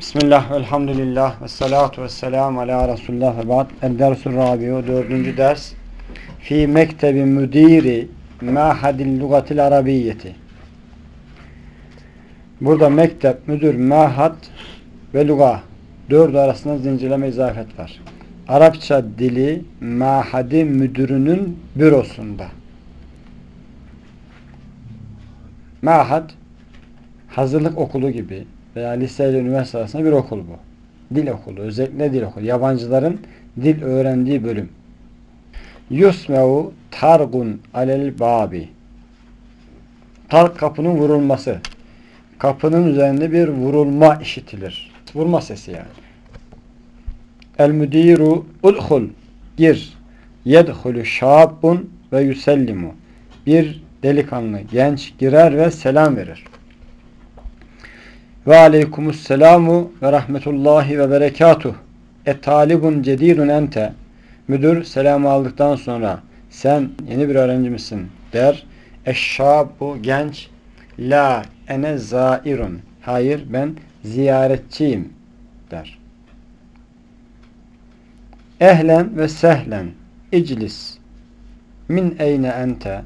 Bismillah, velhamdülillah, ve salatu ve selamu ala Resulullah ve ba'd. El-Dersul Rabi'u, dördüncü ders. Fi mektebi müdiri ma'hadil lugatil arabiyyeti. Burada mektep, müdür, mahad ve luga. Dördü arasında zincirleme izafet var. Arapça dili mahadi müdürünün bürosunda. Mahad, hazırlık okulu gibi veya lise ile üniversite arasında bir okul bu. Dil okulu, özellikle dil okulu. Yabancıların dil öğrendiği bölüm. Yusme'u targun alel babi. Tark kapının vurulması. Kapının üzerinde bir vurulma işitilir. Vurma sesi yani. El müdiru udhul. Gir. Yedhulü şabun ve yüsellimu. Bir delikanlı, genç girer ve selam verir. Ve aleykumusselamu ve rahmetullahi ve berekatuh. E talibun cedidun ente. Müdür selamı aldıktan sonra sen yeni bir öğrenci misin der. Eşşabu genç. La ene zairun. Hayır ben ziyaretçiyim der. Ehlen ve sehlen. İclis. Min eyne ente.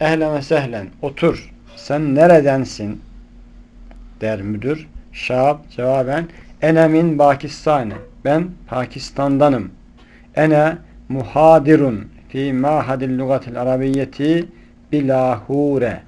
Ehlen ve sehlen. Otur. Sen neredensin? Der müdür. Şahap cevaben ene min Pakistan'ı. Ben Pakistan'danım. Ene muhadirun fi mahadil lugatil arabiyyeti bilahure.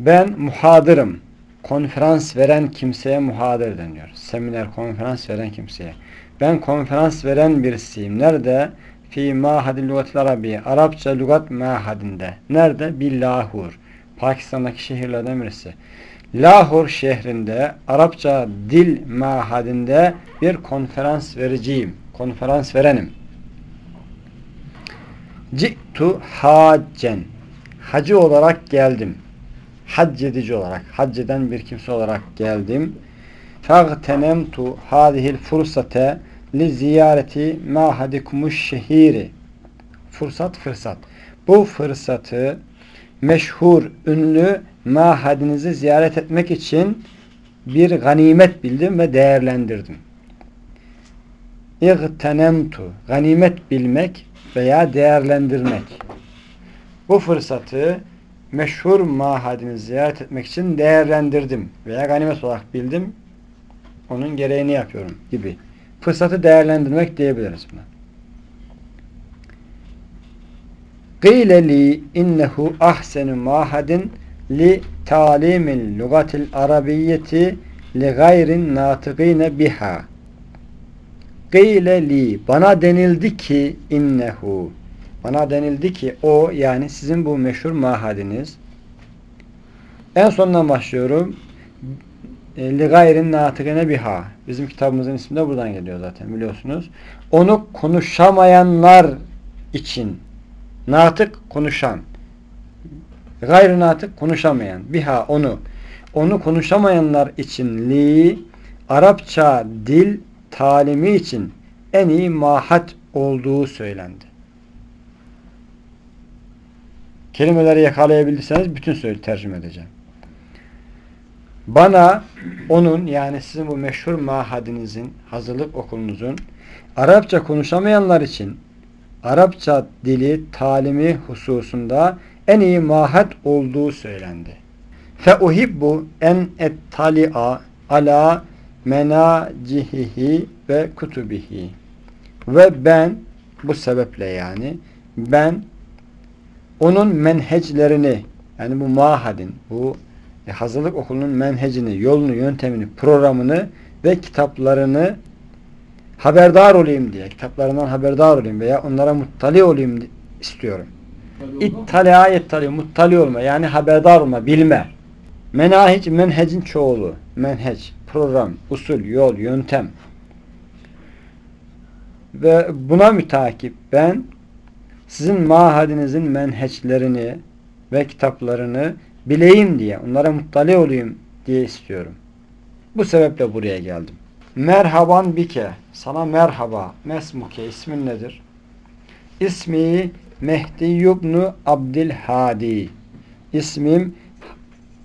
Ben muhadırım. Konferans veren kimseye muhadir deniyor. Seminer, konferans veren kimseye. Ben konferans veren birisiyim. Nerede? Fi mahadil lugatil arabiye. Arapça lugat mahadinde. Nerede? Billahur. Pakistan'daki şehirlerden birisi. Lahor şehrinde Arapça dil mahadinde bir konferans vereceğim. Konferans verenim. Ci'tu haccen. Hacı olarak geldim. Hac edici olarak, hac eden bir kimse olarak geldim. Fagtenemtu hadihil fursate li ziyareti mahadikumuş şehiri. Fırsat fırsat. Bu fırsatı meşhur, ünlü mahadinizi ziyaret etmek için bir ganimet bildim ve değerlendirdim. İğtenemtu, ganimet bilmek veya değerlendirmek. Bu fırsatı meşhur mahadinizi ziyaret etmek için değerlendirdim veya ganimet olarak bildim. Onun gereğini yapıyorum gibi. Fırsatı değerlendirmek diyebiliriz buna. İnnehu ahsenu mahadin li talimil lugatil arabiyyeti li gayrin natıgîne biha. Qîle li bana denildi ki innehu bana denildi ki o yani sizin bu meşhur mahadiniz en sondan başlıyorum gayrin natıgîne biha bizim kitabımızın ismi de buradan geliyor zaten biliyorsunuz. Onu konuşamayanlar için Natık konuşan. Gayrı natık konuşamayan. Biha onu. Onu konuşamayanlar için li Arapça dil talimi için en iyi mahat olduğu söylendi. Kelimeleri yakalayabildiyseniz bütün söyle tercüme edeceğim. Bana onun yani sizin bu meşhur mahadinizin, hazırlık okulunuzun Arapça konuşamayanlar için Arapça dili talimi hususunda en iyi mahat olduğu söylendi. Fe uhibbu en ettali'a ala menacihihi ve kutubihi. Ve ben bu sebeple yani ben onun menheclerini yani bu mahadin, bu hazırlık okulunun menhecini, yolunu, yöntemini, programını ve kitaplarını haberdar olayım diye, kitaplarından haberdar olayım veya onlara muttali olayım istiyorum. İttali'a yettali, muttali olma yani haberdar olma, bilme. Menahic, menhecin çoğulu. Menhec, program, usul, yol, yöntem. Ve buna mütakip ben sizin mahadinizin menheçlerini ve kitaplarını bileyim diye, onlara muttali olayım diye istiyorum. Bu sebeple buraya geldim. Merhaban bike. Sana merhaba. Mesmuke. ismin nedir? İsmi Mehdi Yubnu Abdülhadi. İsmim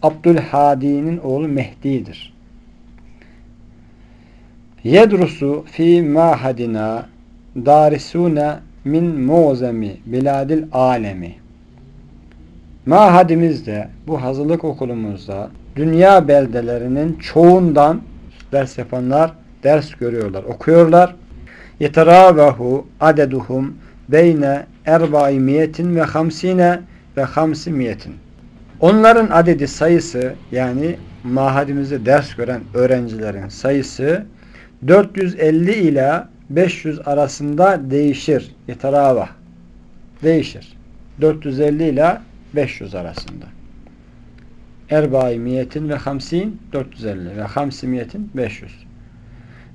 Abdülhadi'nin oğlu Mehdi'dir. Yedrusu fi mahadina darisuna min muzemi biladil alemi. Mahadimizde, bu hazırlık okulumuzda dünya beldelerinin çoğundan ders yapanlar ders görüyorlar, okuyorlar. Yeteravahu adeduhum beyne erbaimiyetin ve hamsine ve hamsimiyetin. Onların adedi sayısı yani mahadimizde ders gören öğrencilerin sayısı 450 ila 500 arasında değişir. Yeterava. Değişir. 450 ila 500 arasında. Erbaimiyetin ve hamsin 450 ve hamsimiyetin 500.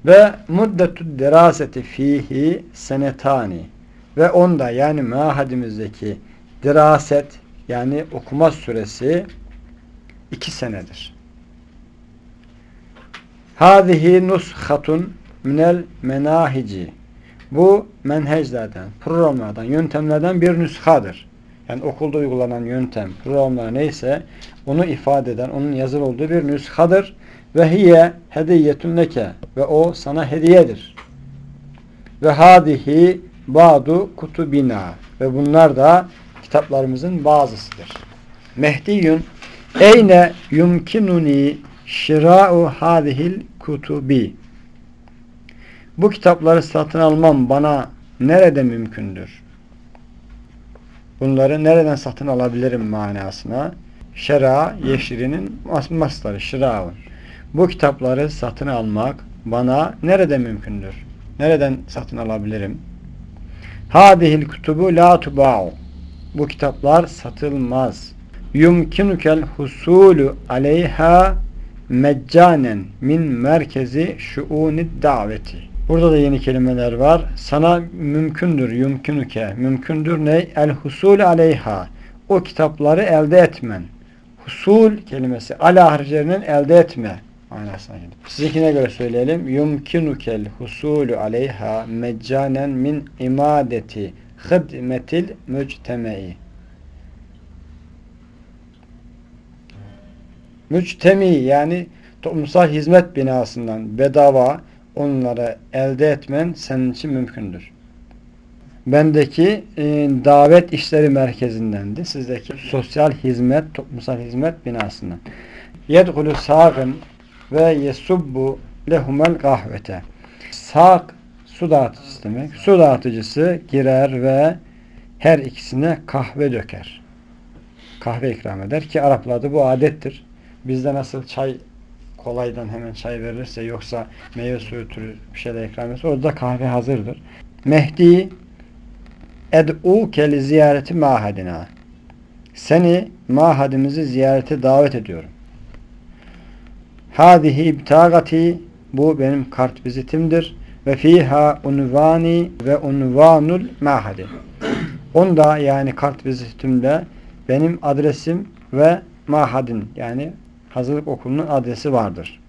Ve muddetu deraseti fihi senetani ve onda yani mahadimizdeki diraset yani okuma süresi iki senedir. Hâzihi nushatun minel menahici bu menheclerden, programlardan, yöntemlerden bir nüshadır. Yani okulda uygulanan yöntem, programlar neyse onu ifade eden, onun yazılı olduğu bir nüshadır. Ve hiye hediyetun leke ve o sana hediyedir. Ve hadihi ba'du kutubina ve bunlar da kitaplarımızın bazısıdır. Mehdiyun eyne yumkinuni şira'u hadihil kutubi bu kitapları satın almam bana nerede mümkündür? Bunları nereden satın alabilirim manasına? Şera, yeşirinin masları, şiraun. Bu kitapları satın almak bana nerede mümkündür? Nereden satın alabilirim? Hadihil kutubu la tuba'u. Bu kitaplar satılmaz. Yumkinukel husulu aleyha meccanen min merkezi şuunid daveti. Burada da yeni kelimeler var. Sana mümkündür, yumkinuke. Mümkündür ne? El husul aleyha. O kitapları elde etmen. Husul kelimesi ala harflerinin elde etme manasına gelir. Sizinkine göre söyleyelim. Yumkinukel husulu aleyha meccanen min imadeti hidmetil müctemei. Müctemi yani toplumsal hizmet binasından bedava onları elde etmen senin için mümkündür. Bendeki e, davet işleri merkezindendi. Sizdeki sosyal hizmet, toplumsal hizmet binasından. Yedhulu sağın ve yesubbu lehumel kahvete. Sağ su dağıtıcısı demek. Su dağıtıcısı girer ve her ikisine kahve döker. Kahve ikram eder ki Araplarda bu adettir. Bizde nasıl çay kolaydan hemen çay verirse yoksa meyve suyu türü bir şeyler ikram ederse orada kahve hazırdır. Mehdi ed'u keli ziyareti mahadina seni mahadimizi ziyarete davet ediyorum. Hadihi ibtagati bu benim kart vizitimdir ve fiha unvani ve unvanul mahadi. Onda yani kart vizitimde benim adresim ve mahadin yani hazırlık okulunun adresi vardır.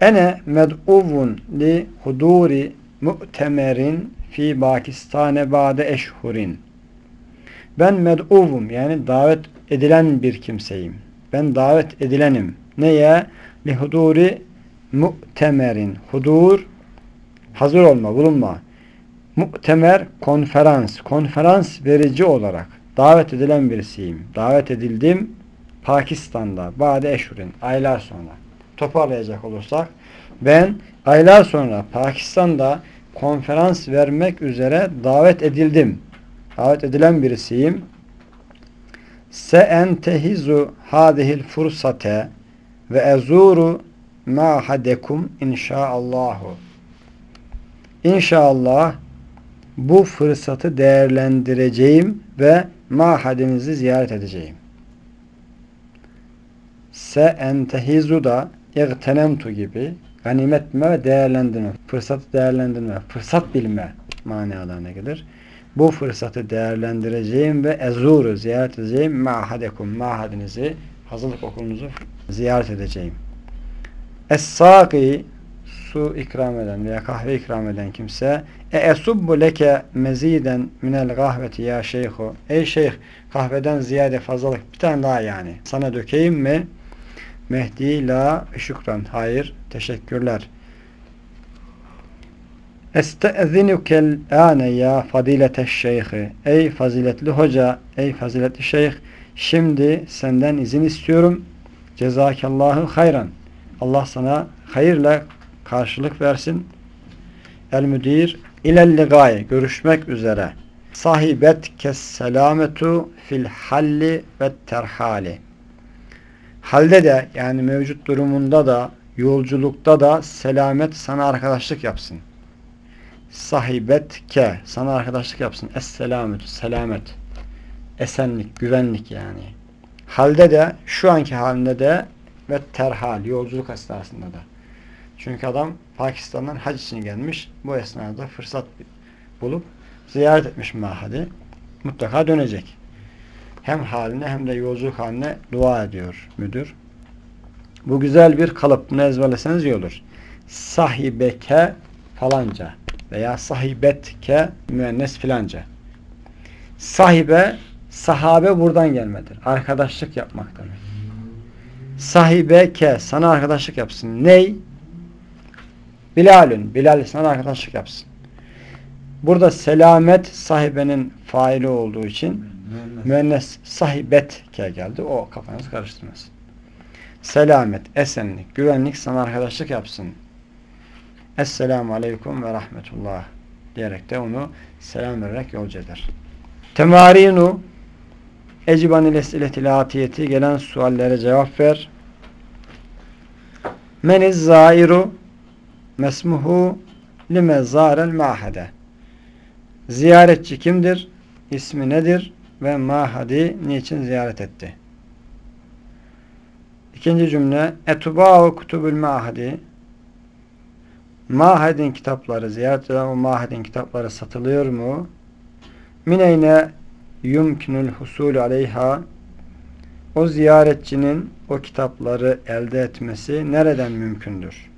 Ene med'uvun li huduri mu'temerin fi Pakistane ba'de eşhurin. Ben med'uvum yani davet edilen bir kimseyim. Ben davet edilenim. Neye? Li huduri mu'temerin. Hudur hazır olma, bulunma. Mu'temer konferans. Konferans verici olarak davet edilen birisiyim. Davet edildim Pakistan'da Bade Eşhurin aylar sonra toparlayacak olursak ben aylar sonra Pakistan'da konferans vermek üzere davet edildim. Davet edilen birisiyim. Se entehizu hadihil fursate ve ezuru ma'hadekum inşaallahu. İnşallah bu fırsatı değerlendireceğim ve mahadinizi ziyaret edeceğim se entehizu da igtenemtu gibi ganimet ve değerlendirme, fırsatı değerlendirme, fırsat bilme manalarına gelir. Bu fırsatı değerlendireceğim ve ezuru ziyaret edeceğim ma'hadekum ma'hadinizi hazırlık okulunuzu ziyaret edeceğim. Es-sâki su ikram eden veya kahve ikram eden kimse e esubbu leke meziden minel kahveti ya şeyhu ey şeyh kahveden ziyade fazlalık bir tane daha yani sana dökeyim mi? Mehdi la şükran. Hayır. Teşekkürler. Estezinukel ane ya fadileteş şeyhi. Ey faziletli hoca, ey faziletli şeyh. Şimdi senden izin istiyorum. Cezakallahu hayran. Allah sana hayırla karşılık versin. El müdir ilelli gaye. Görüşmek üzere. Sahibet kes selametu fil halli ve terhali. Halde de yani mevcut durumunda da yolculukta da selamet sana arkadaşlık yapsın. Sahibet ke sana arkadaşlık yapsın. Es selametu selamet. Esenlik, güvenlik yani. Halde de şu anki halinde de ve terhal yolculuk esnasında da. Çünkü adam Pakistan'dan hac için gelmiş. Bu esnada fırsat bulup ziyaret etmiş mahadi. Mutlaka dönecek. Hem haline hem de yolculuk haline dua ediyor müdür. Bu güzel bir kalıp. Bunu ezberleseniz iyi olur. Sahibeke falanca veya sahibetke müennes filanca. Sahibe, sahabe buradan gelmedir. Arkadaşlık yapmak demek. Sahibeke sana arkadaşlık yapsın. Ney? Bilalün. Bilal sana arkadaşlık yapsın. Burada selamet sahibenin faili olduğu için müennes sahibetke geldi. O kafanız karıştırmasın. Selamet, esenlik, güvenlik sana arkadaşlık yapsın. Esselamu Aleyküm ve Rahmetullah diyerek de onu selam vererek yolcu eder. Temarinu Ecibanil esiletil atiyeti gelen suallere cevap ver. Meniz zairu mesmuhu lime zarel mahade Ziyaretçi kimdir? İsmi nedir? Ve mahadi niçin ziyaret etti? İkinci cümle Etubâ'u kutubül mahadi Mahedin kitapları, ziyaret eden o mahedin kitapları satılıyor mu? Mineyne yumkinul husul aleyha o ziyaretçinin o kitapları elde etmesi nereden mümkündür?